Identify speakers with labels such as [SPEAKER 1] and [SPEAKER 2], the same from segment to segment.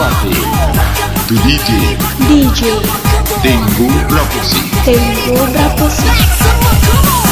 [SPEAKER 1] Fácil. Tu DJ.
[SPEAKER 2] DJ.
[SPEAKER 1] Tengo Raposi.
[SPEAKER 2] Tengo Raposi.
[SPEAKER 3] Put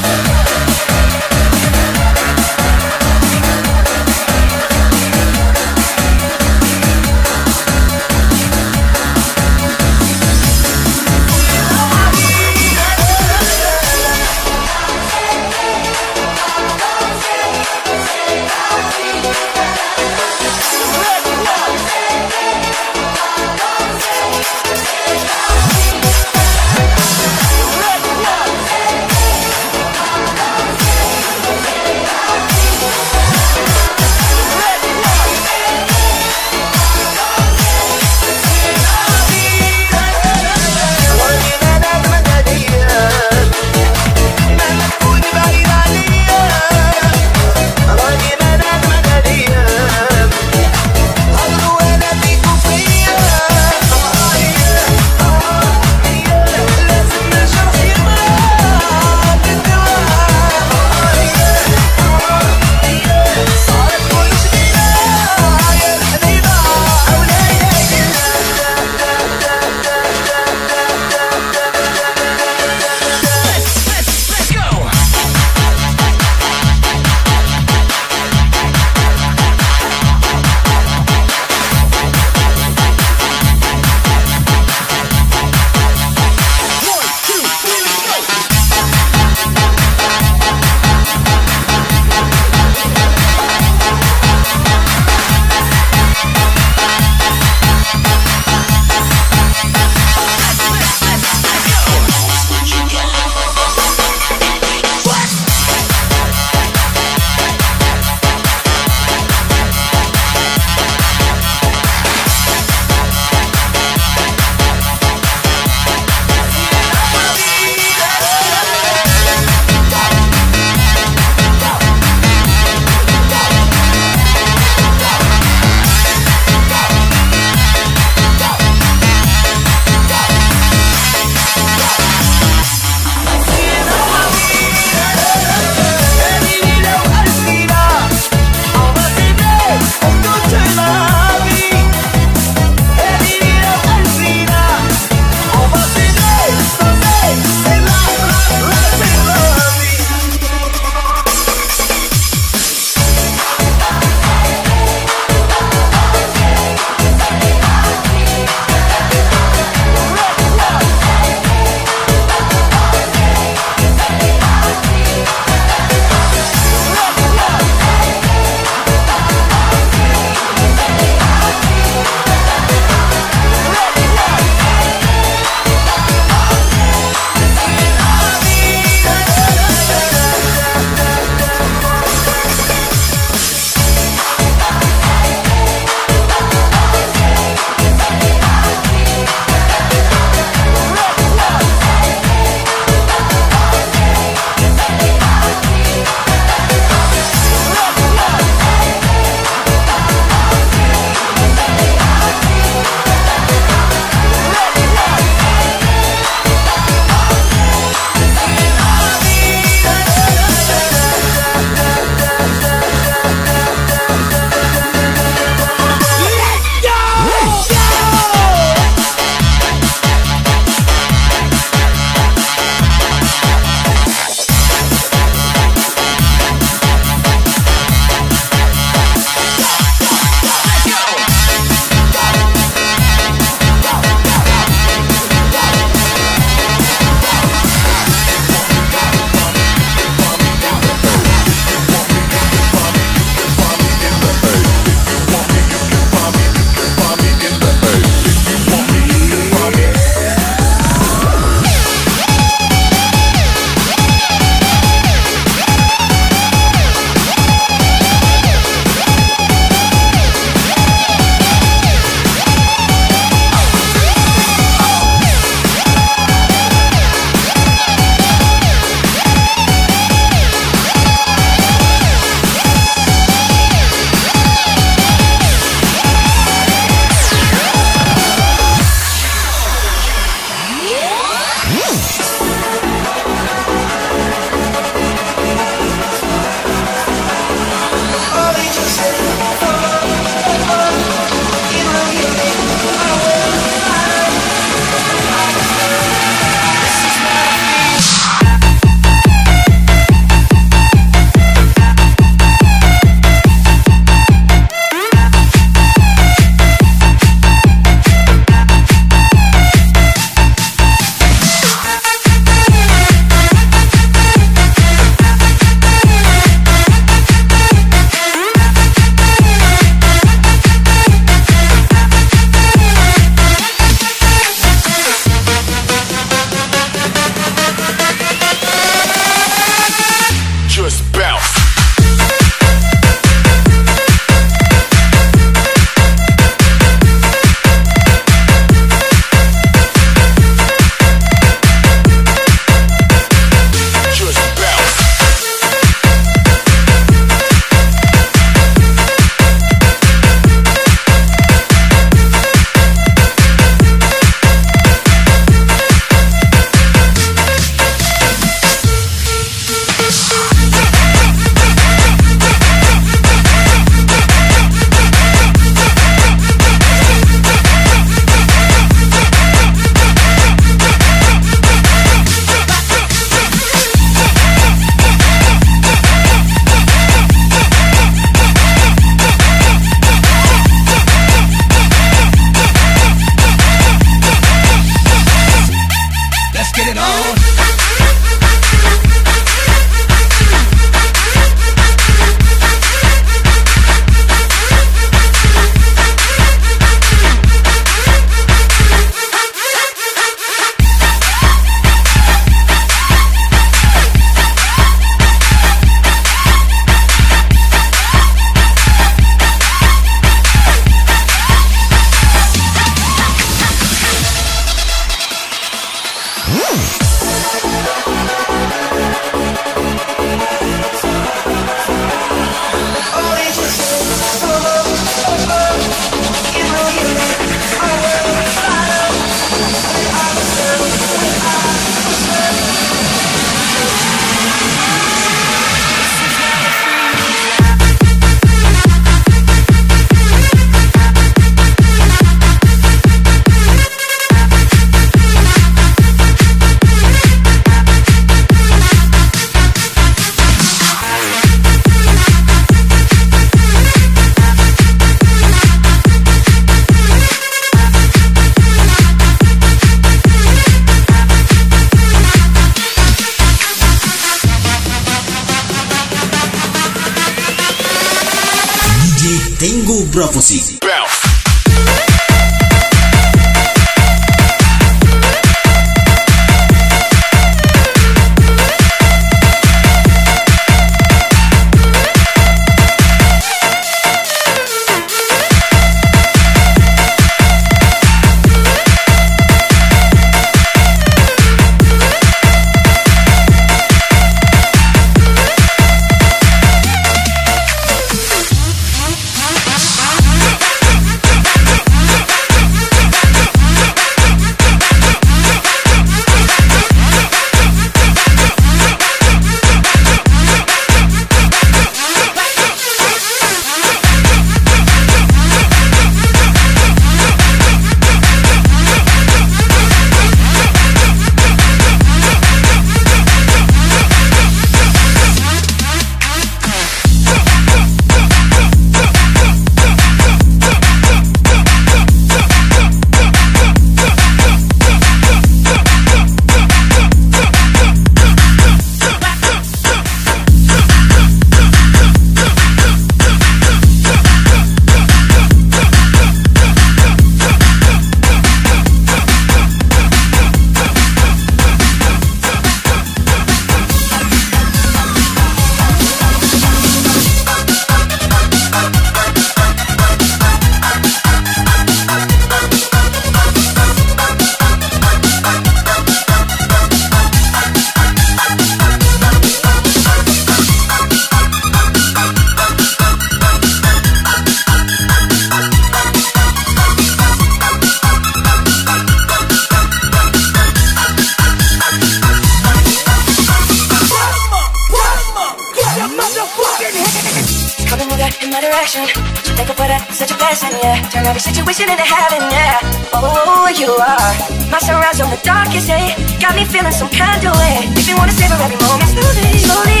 [SPEAKER 4] can say. Got me feeling some kind of way. If you wanna savor every moment Slowly, slowly.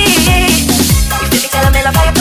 [SPEAKER 4] You can
[SPEAKER 5] tell
[SPEAKER 2] I'm in love,